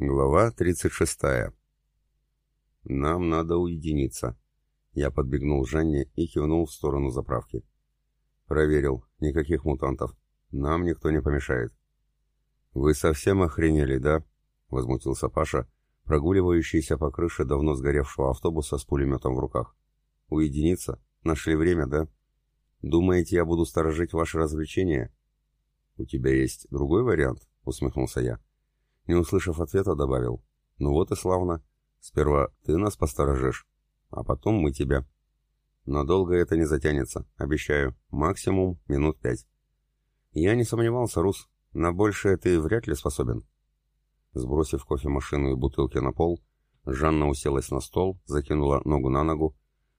Глава 36. «Нам надо уединиться». Я подбегнул Жанне и кивнул в сторону заправки. «Проверил. Никаких мутантов. Нам никто не помешает». «Вы совсем охренели, да?» — возмутился Паша, прогуливающийся по крыше давно сгоревшего автобуса с пулеметом в руках. «Уединиться? Нашли время, да? Думаете, я буду сторожить ваши развлечения?» «У тебя есть другой вариант?» — усмехнулся я. Не услышав ответа, добавил. «Ну вот и славно. Сперва ты нас посторожишь, а потом мы тебя. Но долго это не затянется, обещаю. Максимум минут пять». Я не сомневался, Рус. На большее ты вряд ли способен. Сбросив кофемашину и бутылки на пол, Жанна уселась на стол, закинула ногу на ногу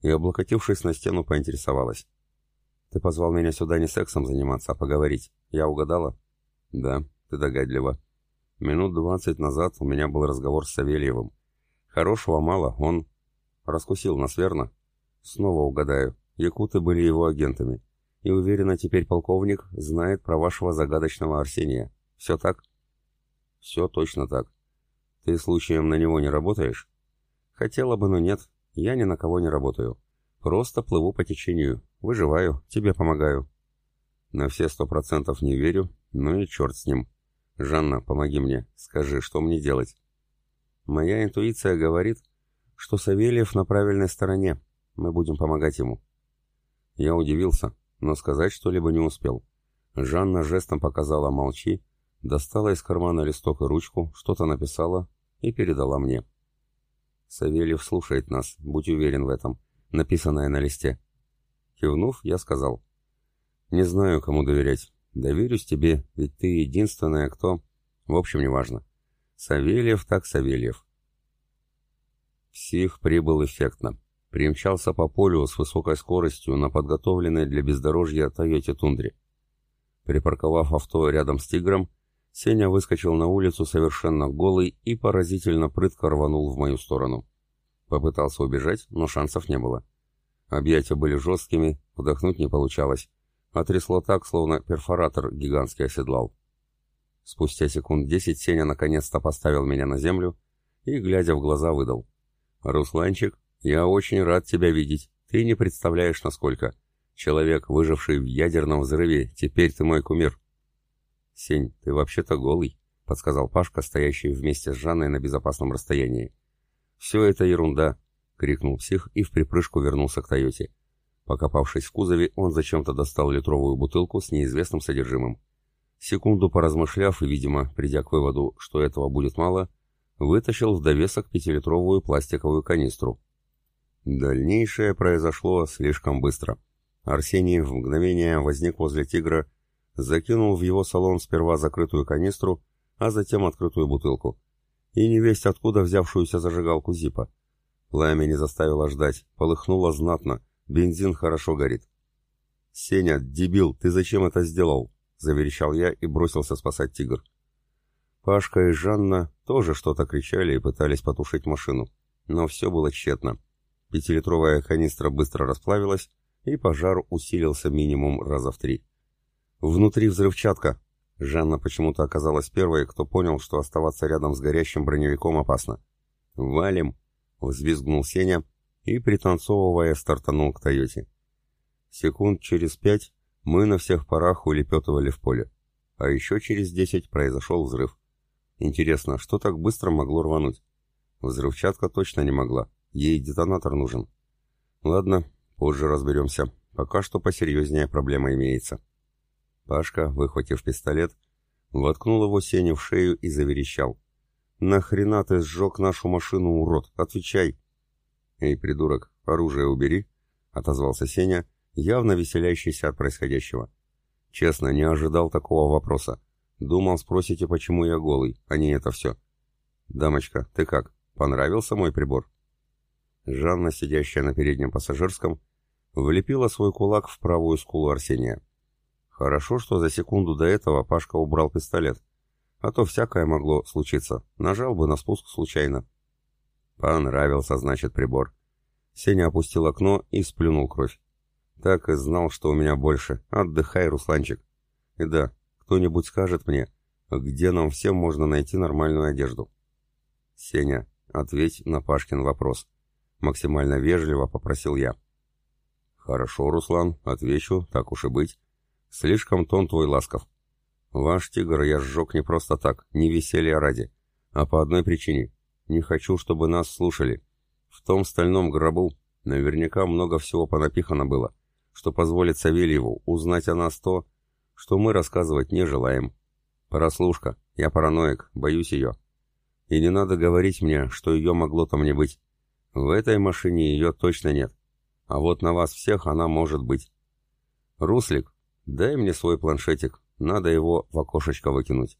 и, облокотившись на стену, поинтересовалась. «Ты позвал меня сюда не сексом заниматься, а поговорить. Я угадала?» «Да, ты догадлива. Минут двадцать назад у меня был разговор с Савельевым. Хорошего мало, он... Раскусил нас, верно? Снова угадаю. Якуты были его агентами. И уверена, теперь полковник знает про вашего загадочного Арсения. Все так? Все точно так. Ты случаем на него не работаешь? Хотела бы, но нет. Я ни на кого не работаю. Просто плыву по течению. Выживаю, тебе помогаю. На все сто процентов не верю, ну и черт с ним. «Жанна, помоги мне. Скажи, что мне делать?» «Моя интуиция говорит, что Савельев на правильной стороне. Мы будем помогать ему». Я удивился, но сказать что-либо не успел. Жанна жестом показала «молчи», достала из кармана листок и ручку, что-то написала и передала мне. «Савельев слушает нас, будь уверен в этом», написанное на листе. Кивнув, я сказал, «Не знаю, кому доверять. Доверюсь тебе, ведь ты единственная, кто... В общем, неважно. Савельев так Савельев. Псих прибыл эффектно. Примчался по полю с высокой скоростью на подготовленной для бездорожья Тойоте Тундре. Припарковав авто рядом с «Тигром», Сеня выскочил на улицу совершенно голый и поразительно прытко рванул в мою сторону. Попытался убежать, но шансов не было. Объятия были жесткими, вдохнуть не получалось а так, словно перфоратор гигантский оседлал. Спустя секунд десять Сеня наконец-то поставил меня на землю и, глядя в глаза, выдал. «Русланчик, я очень рад тебя видеть. Ты не представляешь, насколько. Человек, выживший в ядерном взрыве, теперь ты мой кумир». «Сень, ты вообще-то голый», — подсказал Пашка, стоящий вместе с Жанной на безопасном расстоянии. «Все это ерунда», — крикнул псих и в припрыжку вернулся к Тойоте. Покопавшись в кузове, он зачем-то достал литровую бутылку с неизвестным содержимым. Секунду поразмышляв и, видимо, придя к выводу, что этого будет мало, вытащил в довесок пятилитровую пластиковую канистру. Дальнейшее произошло слишком быстро. Арсений в мгновение возник возле «Тигра», закинул в его салон сперва закрытую канистру, а затем открытую бутылку. И невесть откуда взявшуюся зажигалку Зипа. Пламя не заставило ждать, полыхнуло знатно — Бензин хорошо горит. «Сеня, дебил, ты зачем это сделал?» — заверещал я и бросился спасать тигр. Пашка и Жанна тоже что-то кричали и пытались потушить машину, но все было тщетно. Пятилитровая канистра быстро расплавилась, и пожар усилился минимум раза в три. «Внутри взрывчатка!» Жанна почему-то оказалась первой, кто понял, что оставаться рядом с горящим броневиком опасно. «Валим!» — взвизгнул Сеня и, пританцовывая, стартанул к Тойоте. Секунд через пять мы на всех парах улепетывали в поле. А еще через десять произошел взрыв. Интересно, что так быстро могло рвануть? Взрывчатка точно не могла. Ей детонатор нужен. Ладно, позже разберемся. Пока что посерьезнее проблема имеется. Пашка, выхватив пистолет, воткнул его Сене в шею и заверещал. «Нахрена ты сжег нашу машину, урод? Отвечай!» «Эй, придурок, оружие убери», — отозвался Сеня, явно веселящийся от происходящего. «Честно, не ожидал такого вопроса. Думал, спросите, почему я голый, а не это все». «Дамочка, ты как, понравился мой прибор?» Жанна, сидящая на переднем пассажирском, влепила свой кулак в правую скулу Арсения. Хорошо, что за секунду до этого Пашка убрал пистолет, а то всякое могло случиться, нажал бы на спуск случайно. Понравился, значит, прибор. Сеня опустил окно и сплюнул кровь. Так и знал, что у меня больше. Отдыхай, Русланчик. И да, кто-нибудь скажет мне, где нам всем можно найти нормальную одежду. «Сеня, ответь на Пашкин вопрос». Максимально вежливо попросил я. «Хорошо, Руслан, отвечу, так уж и быть. Слишком тон твой ласков. Ваш тигр я сжег не просто так, не веселья ради, а по одной причине. Не хочу, чтобы нас слушали. В том стальном гробу наверняка много всего понапихано было, что позволит Савельеву узнать о нас то, что мы рассказывать не желаем. Прослушка, я параноик, боюсь ее. И не надо говорить мне, что ее могло там не быть. В этой машине ее точно нет. А вот на вас всех она может быть. Руслик, дай мне свой планшетик, надо его в окошечко выкинуть.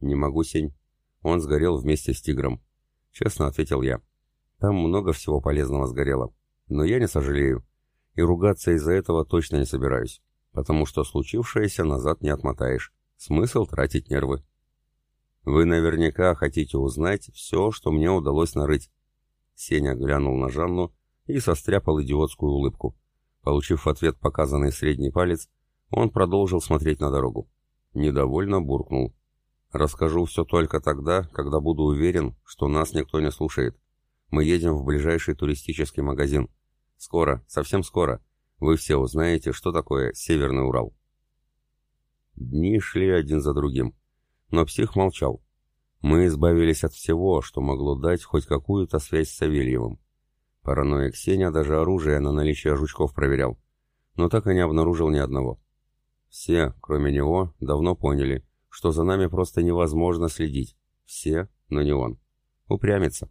Не могу, Сень. Он сгорел вместе с тигром. Честно ответил я. Там много всего полезного сгорело. Но я не сожалею. И ругаться из-за этого точно не собираюсь. Потому что случившееся назад не отмотаешь. Смысл тратить нервы. Вы наверняка хотите узнать все, что мне удалось нарыть. Сеня глянул на Жанну и состряпал идиотскую улыбку. Получив в ответ показанный средний палец, он продолжил смотреть на дорогу. Недовольно буркнул. «Расскажу все только тогда, когда буду уверен, что нас никто не слушает. Мы едем в ближайший туристический магазин. Скоро, совсем скоро, вы все узнаете, что такое Северный Урал». Дни шли один за другим. Но псих молчал. Мы избавились от всего, что могло дать хоть какую-то связь с Савельевым. Параноик Сеня даже оружие на наличие жучков проверял, но так и не обнаружил ни одного. Все, кроме него, давно поняли, что за нами просто невозможно следить. Все, но не он. Упрямится.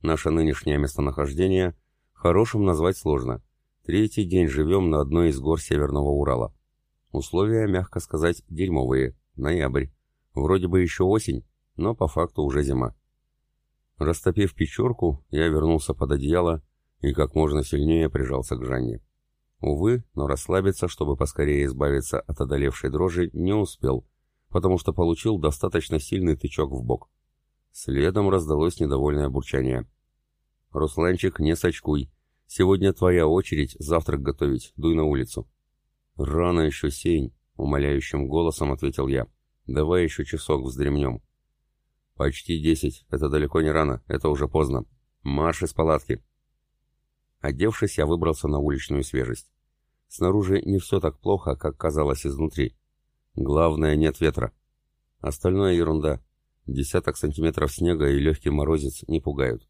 Наше нынешнее местонахождение хорошим назвать сложно. Третий день живем на одной из гор Северного Урала. Условия, мягко сказать, дерьмовые. Ноябрь. Вроде бы еще осень, но по факту уже зима. Растопив печерку, я вернулся под одеяло и как можно сильнее прижался к Жанне. Увы, но расслабиться, чтобы поскорее избавиться от одолевшей дрожи, не успел, потому что получил достаточно сильный тычок в бок. Следом раздалось недовольное бурчание. «Русланчик, не сочкуй. Сегодня твоя очередь завтрак готовить. Дуй на улицу». «Рано еще сень», — умоляющим голосом ответил я. «Давай еще часок вздремнем». «Почти десять. Это далеко не рано. Это уже поздно. Марш из палатки!» Одевшись, я выбрался на уличную свежесть. Снаружи не все так плохо, как казалось изнутри. Главное, нет ветра. Остальное ерунда. Десяток сантиметров снега и легкий морозец не пугают.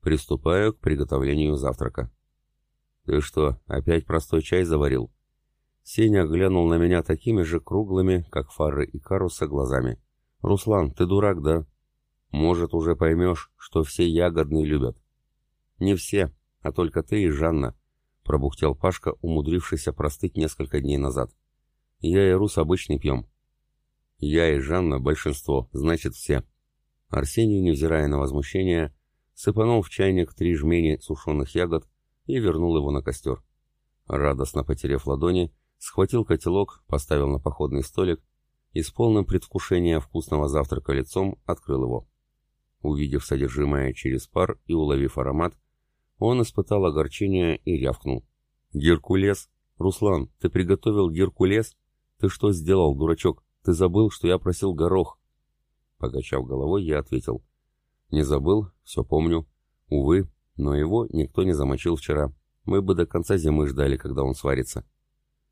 Приступаю к приготовлению завтрака. «Ты что, опять простой чай заварил?» Сеня глянул на меня такими же круглыми, как фары и каруса, глазами. «Руслан, ты дурак, да? Может, уже поймешь, что все ягодные любят». «Не все, а только ты и Жанна», — пробухтел Пашка, умудрившийся простыть несколько дней назад. «Я и Рус обычный пьем». «Я и Жанна — большинство, значит, все». Арсений, невзирая на возмущение, сыпанул в чайник три жмени сушеных ягод и вернул его на костер. Радостно потеряв ладони, схватил котелок, поставил на походный столик и с полным предвкушением вкусного завтрака лицом открыл его. Увидев содержимое через пар и уловив аромат, он испытал огорчение и рявкнул. «Геркулес? Руслан, ты приготовил геркулес? Ты что сделал, дурачок? Ты забыл, что я просил горох?» Покачав головой, я ответил. «Не забыл, все помню. Увы, но его никто не замочил вчера. Мы бы до конца зимы ждали, когда он сварится».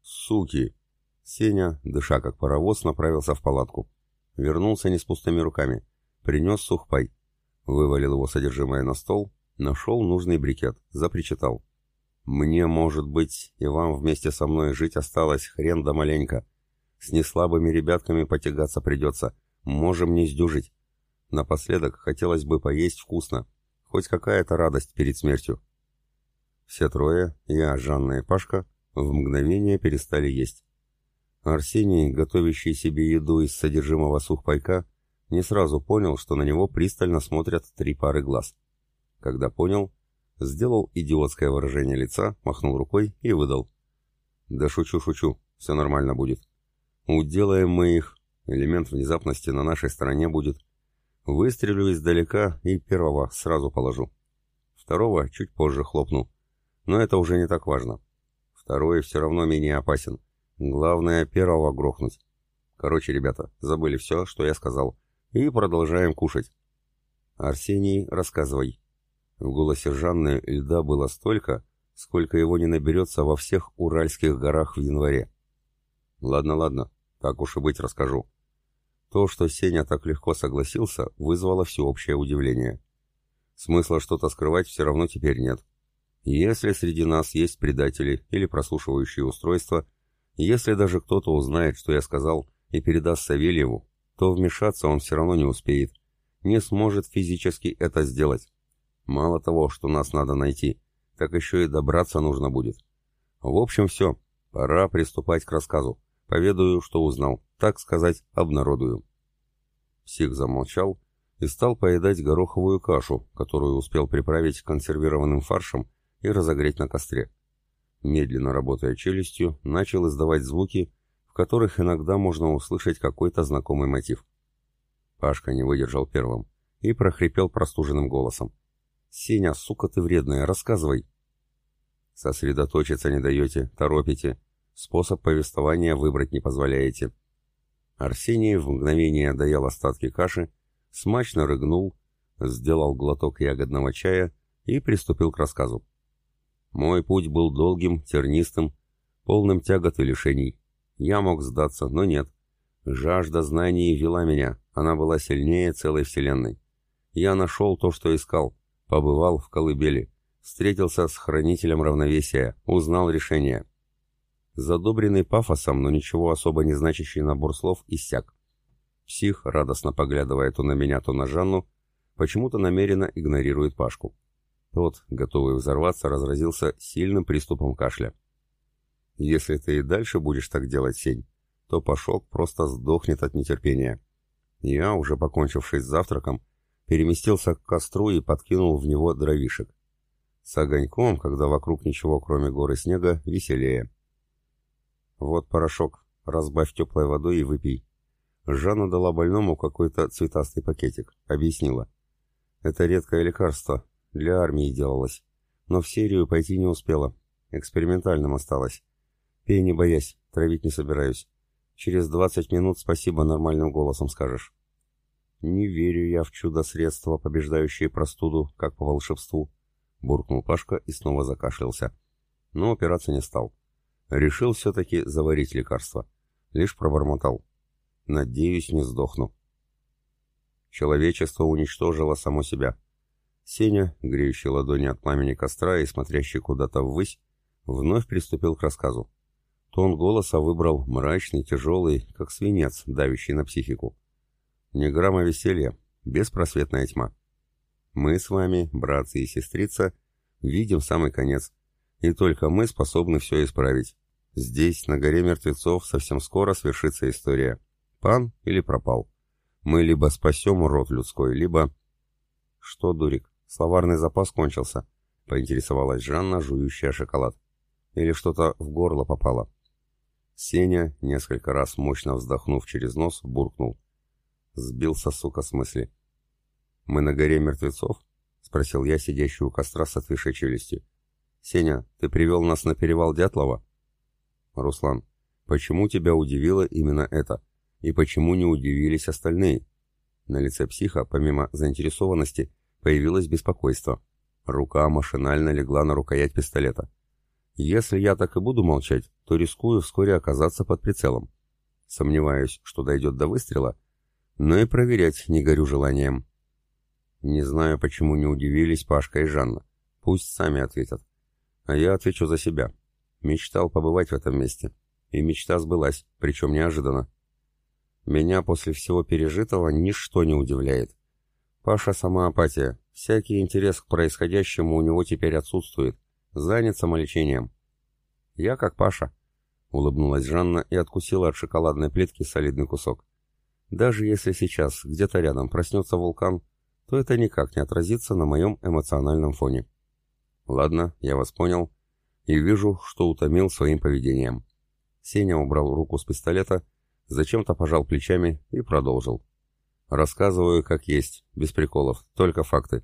«Суки!» Сеня, дыша как паровоз, направился в палатку. Вернулся не с пустыми руками. Принес сухпай. Вывалил его содержимое на стол, нашел нужный брикет, запричитал. «Мне, может быть, и вам вместе со мной жить осталось хрен да маленько. С неслабыми ребятками потягаться придется. Можем не сдюжить. Напоследок хотелось бы поесть вкусно. Хоть какая-то радость перед смертью». Все трое, я, Жанна и Пашка, в мгновение перестали есть. Арсений, готовящий себе еду из содержимого сухпайка, не сразу понял, что на него пристально смотрят три пары глаз. Когда понял, сделал идиотское выражение лица, махнул рукой и выдал. «Да шучу, шучу, все нормально будет. Уделаем мы их, элемент внезапности на нашей стороне будет. Выстрелю издалека и первого сразу положу. Второго чуть позже хлопну. Но это уже не так важно. Второй все равно менее опасен. Главное, первого грохнуть. Короче, ребята, забыли все, что я сказал. И продолжаем кушать. Арсений, рассказывай. В голосе Жанны льда было столько, сколько его не наберется во всех Уральских горах в январе. Ладно, ладно, так уж и быть расскажу. То, что Сеня так легко согласился, вызвало всеобщее удивление. Смысла что-то скрывать все равно теперь нет. Если среди нас есть предатели или прослушивающие устройства, если даже кто-то узнает, что я сказал, и передаст Савельеву, то вмешаться он все равно не успеет, не сможет физически это сделать. Мало того, что нас надо найти, так еще и добраться нужно будет. В общем, все, пора приступать к рассказу. Поведаю, что узнал, так сказать, обнародую. Псих замолчал и стал поедать гороховую кашу, которую успел приправить консервированным фаршем и разогреть на костре. Медленно работая челюстью, начал издавать звуки, в которых иногда можно услышать какой-то знакомый мотив. Пашка не выдержал первым и прохрипел простуженным голосом. «Сеня, сука ты вредная, рассказывай!» «Сосредоточиться не даете, торопите, способ повествования выбрать не позволяете». Арсений в мгновение доел остатки каши, смачно рыгнул, сделал глоток ягодного чая и приступил к рассказу. Мой путь был долгим, тернистым, полным тягот и лишений. Я мог сдаться, но нет. Жажда знаний вела меня, она была сильнее целой вселенной. Я нашел то, что искал, побывал в колыбели, встретился с хранителем равновесия, узнал решение. Задобренный пафосом, но ничего особо не значащий набор слов иссяк. Псих, радостно поглядывая то на меня, то на Жанну, почему-то намеренно игнорирует Пашку. Тот, готовый взорваться, разразился сильным приступом кашля. «Если ты и дальше будешь так делать, Сень, то Пашок просто сдохнет от нетерпения». Я, уже покончивший с завтраком, переместился к костру и подкинул в него дровишек. С огоньком, когда вокруг ничего, кроме горы снега, веселее. «Вот порошок, разбавь теплой водой и выпей». Жанна дала больному какой-то цветастый пакетик, объяснила. «Это редкое лекарство, для армии делалось. Но в серию пойти не успела. Экспериментальным осталось. Пей не боясь, травить не собираюсь. Через двадцать минут спасибо нормальным голосом скажешь. Не верю я в чудо-средства, побеждающие простуду, как по волшебству. Буркнул Пашка и снова закашлялся. Но опираться не стал. Решил все-таки заварить лекарство. Лишь пробормотал. Надеюсь, не сдохну. Человечество уничтожило само себя. Сеня, греющий ладони от пламени костра и смотрящий куда-то ввысь, вновь приступил к рассказу. Тон голоса выбрал мрачный, тяжелый, как свинец, давящий на психику. Не грамма веселья, беспросветная тьма. Мы с вами, братцы и сестрица, видим самый конец, и только мы способны все исправить. Здесь, на горе мертвецов, совсем скоро свершится история. Пан или пропал. Мы либо спасем род людской, либо... Что, дурик, Словарный запас кончился, поинтересовалась Жанна, жующая шоколад. Или что-то в горло попало. Сеня, несколько раз мощно вздохнув через нос, буркнул. Сбился, сука, с мысли. «Мы на горе мертвецов?» — спросил я, сидящий у костра с отвисшей челюстью. «Сеня, ты привел нас на перевал Дятлова?» «Руслан, почему тебя удивило именно это? И почему не удивились остальные?» На лице психа, помимо заинтересованности, Появилось беспокойство. Рука машинально легла на рукоять пистолета. Если я так и буду молчать, то рискую вскоре оказаться под прицелом. Сомневаюсь, что дойдет до выстрела, но и проверять не горю желанием. Не знаю, почему не удивились Пашка и Жанна. Пусть сами ответят. А я отвечу за себя. Мечтал побывать в этом месте. И мечта сбылась, причем неожиданно. Меня после всего пережитого ничто не удивляет. Паша сама апатия. Всякий интерес к происходящему у него теперь отсутствует. Занят самолечением. Я как Паша. Улыбнулась Жанна и откусила от шоколадной плитки солидный кусок. Даже если сейчас где-то рядом проснется вулкан, то это никак не отразится на моем эмоциональном фоне. Ладно, я вас понял. И вижу, что утомил своим поведением. Сеня убрал руку с пистолета, зачем-то пожал плечами и продолжил. Рассказываю как есть, без приколов, только факты.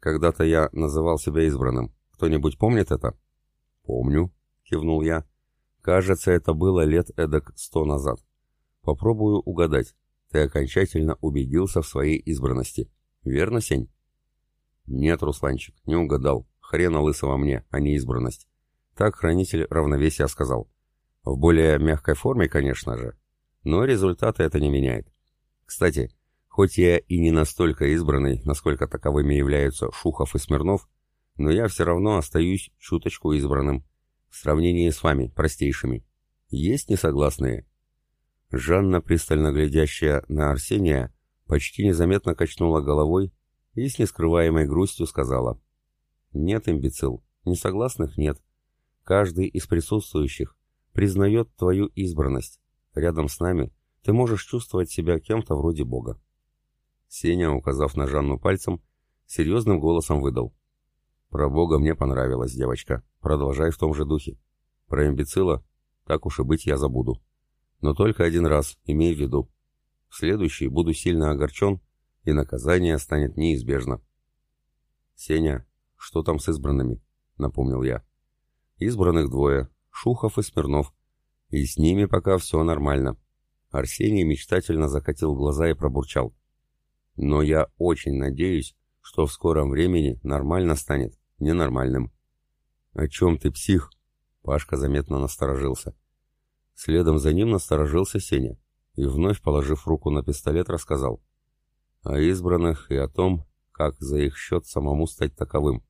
Когда-то я называл себя избранным. Кто-нибудь помнит это? Помню, кивнул я. Кажется, это было лет эдак сто назад. Попробую угадать. Ты окончательно убедился в своей избранности. Верно, Сень? Нет, Русланчик, не угадал. Хрена лысого мне, а не избранность. Так хранитель равновесия сказал. В более мягкой форме, конечно же. Но результаты это не меняет. Кстати, хоть я и не настолько избранный, насколько таковыми являются Шухов и Смирнов, но я все равно остаюсь чуточку избранным. В сравнении с вами, простейшими. Есть несогласные?» Жанна, пристально глядящая на Арсения, почти незаметно качнула головой и с нескрываемой грустью сказала. «Нет, имбецил, несогласных нет. Каждый из присутствующих признает твою избранность. Рядом с нами ты можешь чувствовать себя кем-то вроде Бога». Сеня, указав на Жанну пальцем, серьезным голосом выдал. «Про Бога мне понравилась, девочка. Продолжай в том же духе. Про имбецила так уж и быть я забуду. Но только один раз, имей в виду. В следующий буду сильно огорчен, и наказание станет неизбежно. «Сеня, что там с избранными?» — напомнил я. «Избранных двое, Шухов и Смирнов. И с ними пока все нормально». Арсений мечтательно закатил глаза и пробурчал. «Но я очень надеюсь, что в скором времени нормально станет ненормальным». «О чем ты, псих?» Пашка заметно насторожился. Следом за ним насторожился Сеня и, вновь положив руку на пистолет, рассказал. О избранных и о том, как за их счет самому стать таковым.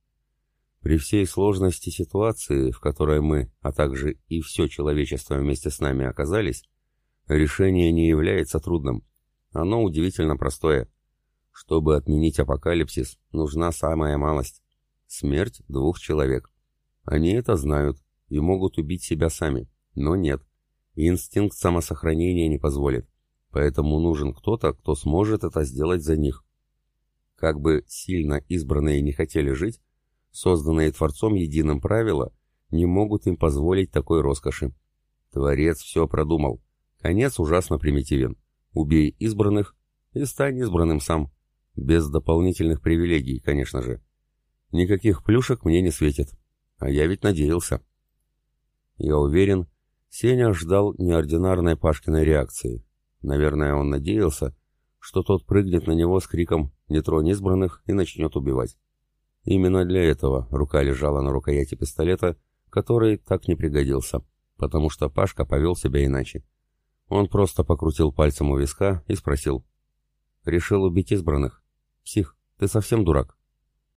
При всей сложности ситуации, в которой мы, а также и все человечество вместе с нами оказались, решение не является трудным. Оно удивительно простое. Чтобы отменить апокалипсис, нужна самая малость. Смерть двух человек. Они это знают, и могут убить себя сами, но нет. Инстинкт самосохранения не позволит, поэтому нужен кто-то, кто сможет это сделать за них. Как бы сильно избранные не хотели жить, созданные Творцом единым правила не могут им позволить такой роскоши. Творец все продумал. Конец ужасно примитивен. Убей избранных и стань избранным сам. Без дополнительных привилегий, конечно же. Никаких плюшек мне не светит. А я ведь надеялся. Я уверен, Сеня ждал неординарной Пашкиной реакции. Наверное, он надеялся, что тот прыгнет на него с криком «Не тронь избранных» и начнет убивать. Именно для этого рука лежала на рукояти пистолета, который так не пригодился, потому что Пашка повел себя иначе. Он просто покрутил пальцем у виска и спросил. «Решил убить избранных? Псих, ты совсем дурак?»